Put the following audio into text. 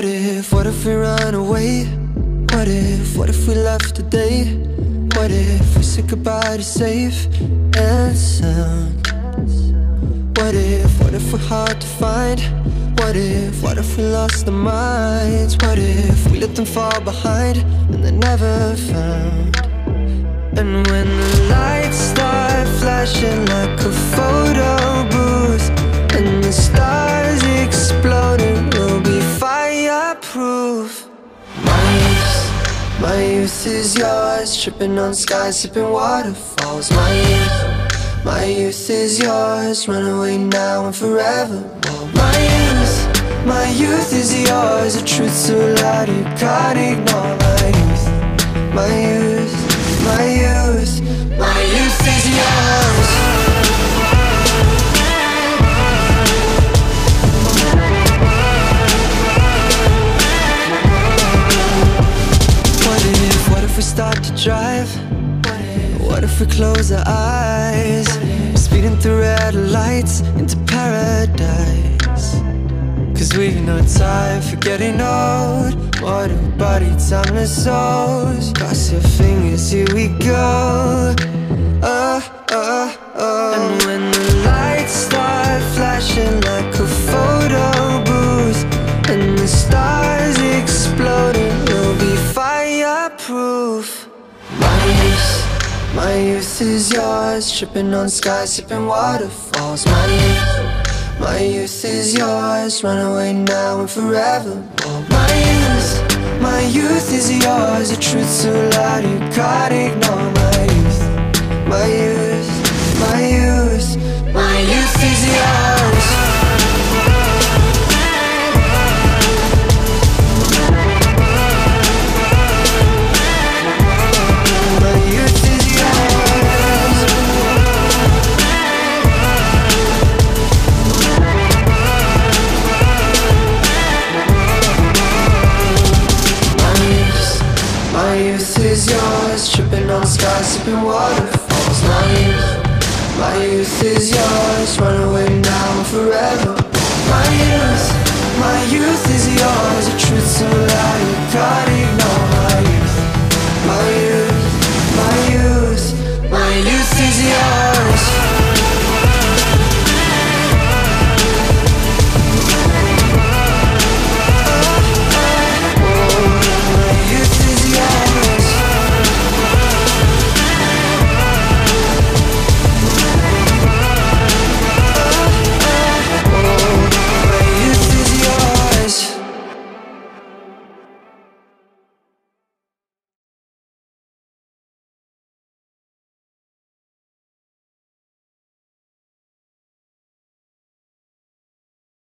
What if, what if we run away? What if, what if we left today? What if we said goodbye to safe and sound? What if, what if we're hard to find? What if, what if we lost our minds? What if we let them fall behind and they're never found? My youth is yours Tripping on skies, sipping waterfalls. My youth, my youth is yours Run away now and forever My youth, my youth is yours A truth so loud you can't ignore. My youth, my youth start to drive? What if we close our eyes? Speeding through red lights into paradise Cause we've no time for getting old What a body, timeless souls Cross your fingers, here we go fireproof My youth, my youth is yours. Tripping on skies, sipping waterfalls. My youth, my youth is yours. Run away now and forever My youth, my youth is yours. A truth so loud you can't ignore My youth, my youth, youth is yours Tripping on skies, sipping waterfalls. My youth, my youth is yours Run away now and forever. My youth, my youth is yours A truth